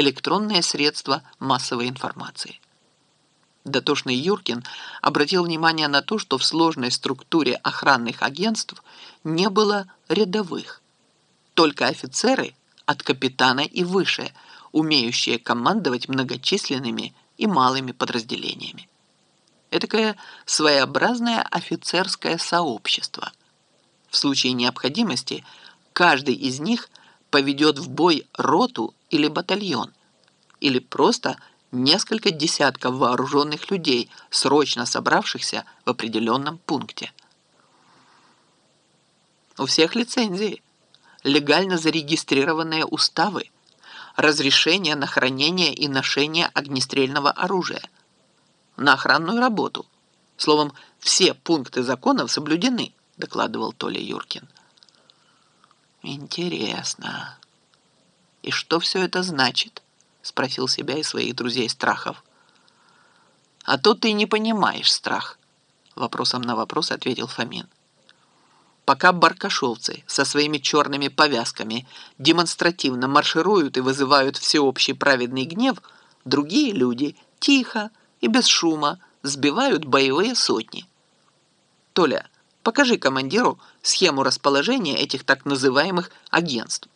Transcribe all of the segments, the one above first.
электронные средства массовой информации. Дотошный Юркин обратил внимание на то, что в сложной структуре охранных агентств не было рядовых. Только офицеры от капитана и выше, умеющие командовать многочисленными и малыми подразделениями. Этакое своеобразное офицерское сообщество. В случае необходимости каждый из них поведет в бой роту или батальон, или просто несколько десятков вооруженных людей, срочно собравшихся в определенном пункте. У всех лицензии, легально зарегистрированные уставы, разрешение на хранение и ношение огнестрельного оружия, на охранную работу. Словом, все пункты законов соблюдены, докладывал Толя Юркин. Интересно. И что все это значит? Спросил себя и своих друзей Страхов. А то ты не понимаешь страх. Вопросом на вопрос ответил Фомин. Пока баркашовцы со своими черными повязками демонстративно маршируют и вызывают всеобщий праведный гнев, другие люди тихо и без шума сбивают боевые сотни. Толя, покажи командиру схему расположения этих так называемых агентств.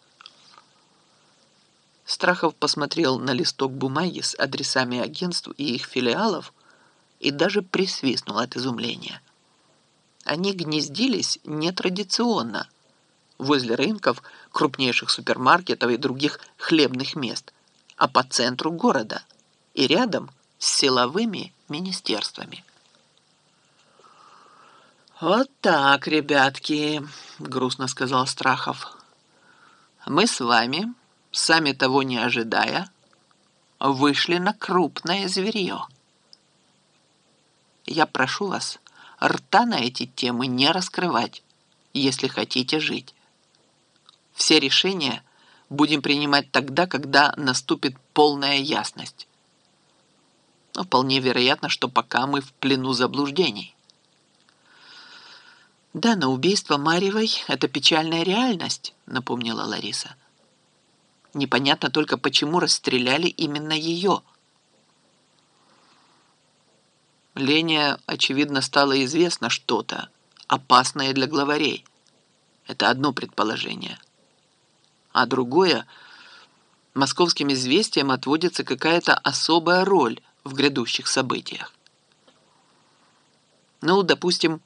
Страхов посмотрел на листок бумаги с адресами агентств и их филиалов и даже присвистнул от изумления они гнездились нетрадиционно, возле рынков, крупнейших супермаркетов и других хлебных мест, а по центру города и рядом с силовыми министерствами. «Вот так, ребятки», — грустно сказал Страхов. «Мы с вами, сами того не ожидая, вышли на крупное зверье. Я прошу вас рта на эти темы не раскрывать, если хотите жить. Все решения будем принимать тогда, когда наступит полная ясность. Но вполне вероятно, что пока мы в плену заблуждений. «Да, но убийство Марьевой — это печальная реальность», — напомнила Лариса. «Непонятно только, почему расстреляли именно ее». Лене, очевидно, стало известно что-то, опасное для главарей. Это одно предположение. А другое, московским известиям отводится какая-то особая роль в грядущих событиях. Ну, допустим,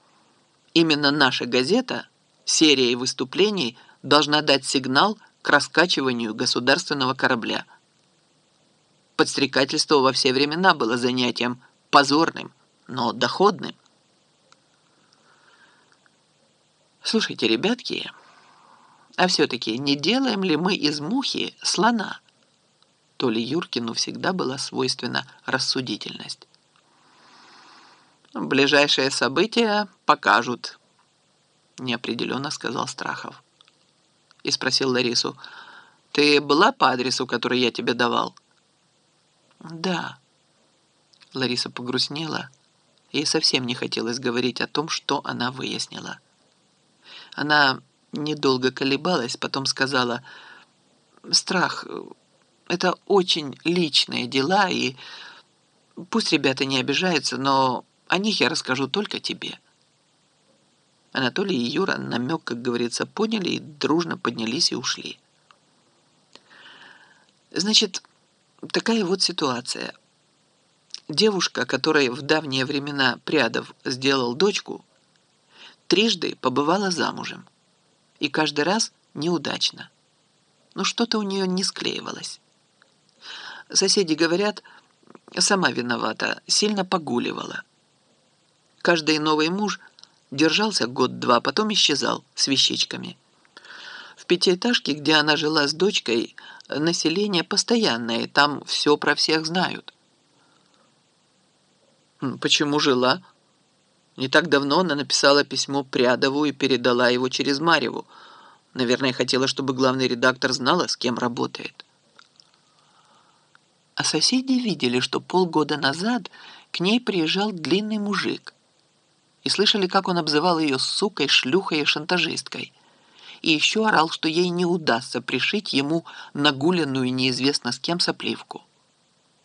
именно наша газета серией выступлений должна дать сигнал к раскачиванию государственного корабля. Подстрекательство во все времена было занятием позорным, но доходным. Слушайте, ребятки, а все-таки не делаем ли мы из мухи слона? То ли Юркину всегда была свойственна рассудительность. Ближайшие события покажут, неопределенно сказал Страхов. И спросил Ларису, ты была по адресу, который я тебе давал? Да. Лариса погрустнела. Ей совсем не хотелось говорить о том, что она выяснила. Она недолго колебалась, потом сказала, «Страх — это очень личные дела, и пусть ребята не обижаются, но о них я расскажу только тебе». Анатолий и Юра намек, как говорится, поняли и дружно поднялись и ушли. Значит, такая вот ситуация. Девушка, которой в давние времена Прядов сделал дочку, трижды побывала замужем. И каждый раз неудачно. Но что-то у нее не склеивалось. Соседи говорят, сама виновата, сильно погуливала. Каждый новый муж держался год-два, потом исчезал с вещичками. В пятиэтажке, где она жила с дочкой, население постоянное, там все про всех знают. Почему жила? Не так давно она написала письмо Прядову и передала его через Марьеву. Наверное, хотела, чтобы главный редактор знала, с кем работает. А соседи видели, что полгода назад к ней приезжал длинный мужик. И слышали, как он обзывал ее сукой, шлюхой и шантажисткой. и еще орал, что ей не удастся пришить ему нагуленную неизвестно с кем сопливку.